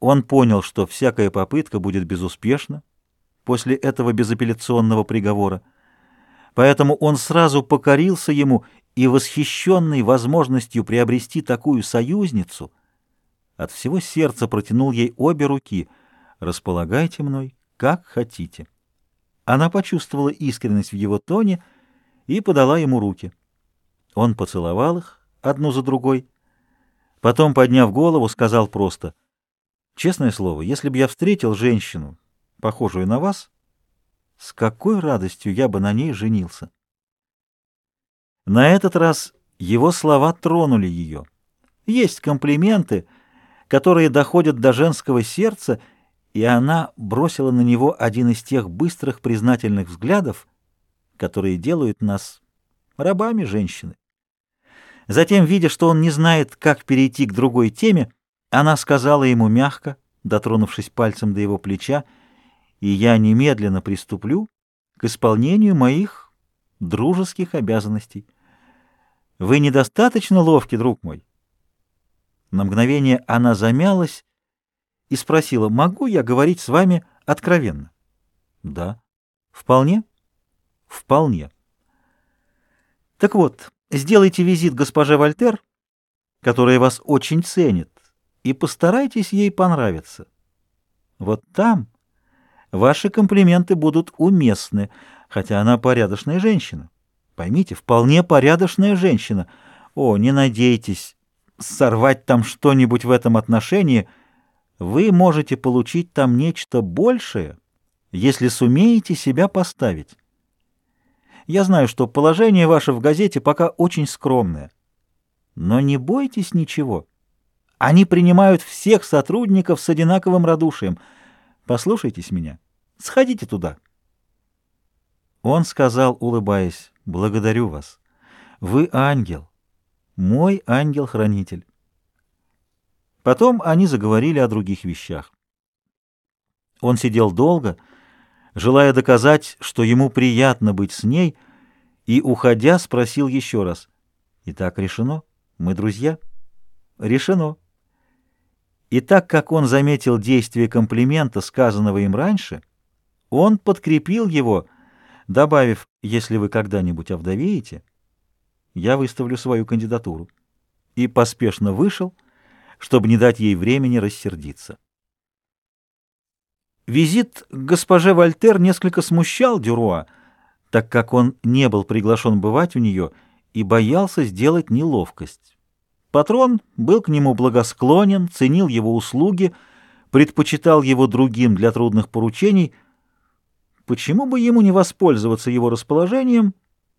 Он понял, что всякая попытка будет безуспешна после этого безапелляционного приговора, поэтому он сразу покорился ему и, восхищенный возможностью приобрести такую союзницу, от всего сердца протянул ей обе руки «Располагайте мной, как хотите». Она почувствовала искренность в его тоне и подала ему руки. Он поцеловал их одну за другой, потом, подняв голову, сказал просто — Честное слово, если бы я встретил женщину, похожую на вас, с какой радостью я бы на ней женился. На этот раз его слова тронули ее. Есть комплименты, которые доходят до женского сердца, и она бросила на него один из тех быстрых признательных взглядов, которые делают нас рабами женщины. Затем, видя, что он не знает, как перейти к другой теме, она сказала ему мягко, дотронувшись пальцем до его плеча, «И я немедленно приступлю к исполнению моих дружеских обязанностей. Вы недостаточно ловки, друг мой». На мгновение она замялась и спросила, «Могу я говорить с вами откровенно?» «Да». «Вполне?» «Вполне». «Так вот, сделайте визит госпоже Вольтер, которая вас очень ценит, и постарайтесь ей понравиться. Вот там ваши комплименты будут уместны, хотя она порядочная женщина. Поймите, вполне порядочная женщина. О, не надейтесь сорвать там что-нибудь в этом отношении. Вы можете получить там нечто большее, если сумеете себя поставить. Я знаю, что положение ваше в газете пока очень скромное. Но не бойтесь ничего. Они принимают всех сотрудников с одинаковым радушием. Послушайтесь меня. Сходите туда. Он сказал, улыбаясь, «Благодарю вас. Вы ангел, мой ангел-хранитель». Потом они заговорили о других вещах. Он сидел долго, желая доказать, что ему приятно быть с ней, и, уходя, спросил еще раз, «Итак, решено? Мы друзья?» «Решено». И так как он заметил действие комплимента, сказанного им раньше, он подкрепил его, добавив, если вы когда-нибудь овдовеете, я выставлю свою кандидатуру, и поспешно вышел, чтобы не дать ей времени рассердиться. Визит к госпоже Вольтер несколько смущал Дюруа, так как он не был приглашен бывать у нее и боялся сделать неловкость. Патрон был к нему благосклонен, ценил его услуги, предпочитал его другим для трудных поручений. Почему бы ему не воспользоваться его расположением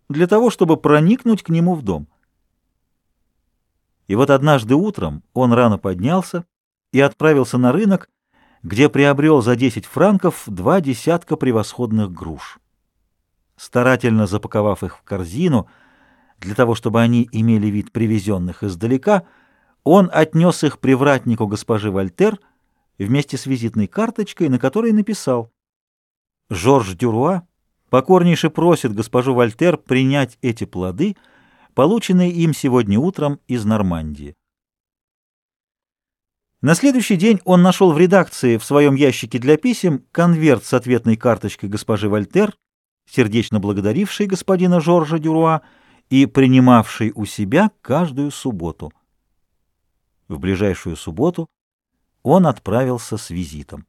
для того, чтобы проникнуть к нему в дом? И вот однажды утром он рано поднялся и отправился на рынок, где приобрел за 10 франков два десятка превосходных груш. Старательно запаковав их в корзину, для того, чтобы они имели вид привезенных издалека, он отнес их привратнику госпожи Вольтер вместе с визитной карточкой, на которой написал «Жорж Дюруа покорнейше просит госпожу Вольтер принять эти плоды, полученные им сегодня утром из Нормандии». На следующий день он нашел в редакции в своем ящике для писем конверт с ответной карточкой госпожи Вольтер, сердечно благодарившей господина Жоржа Дюруа, и принимавший у себя каждую субботу. В ближайшую субботу он отправился с визитом.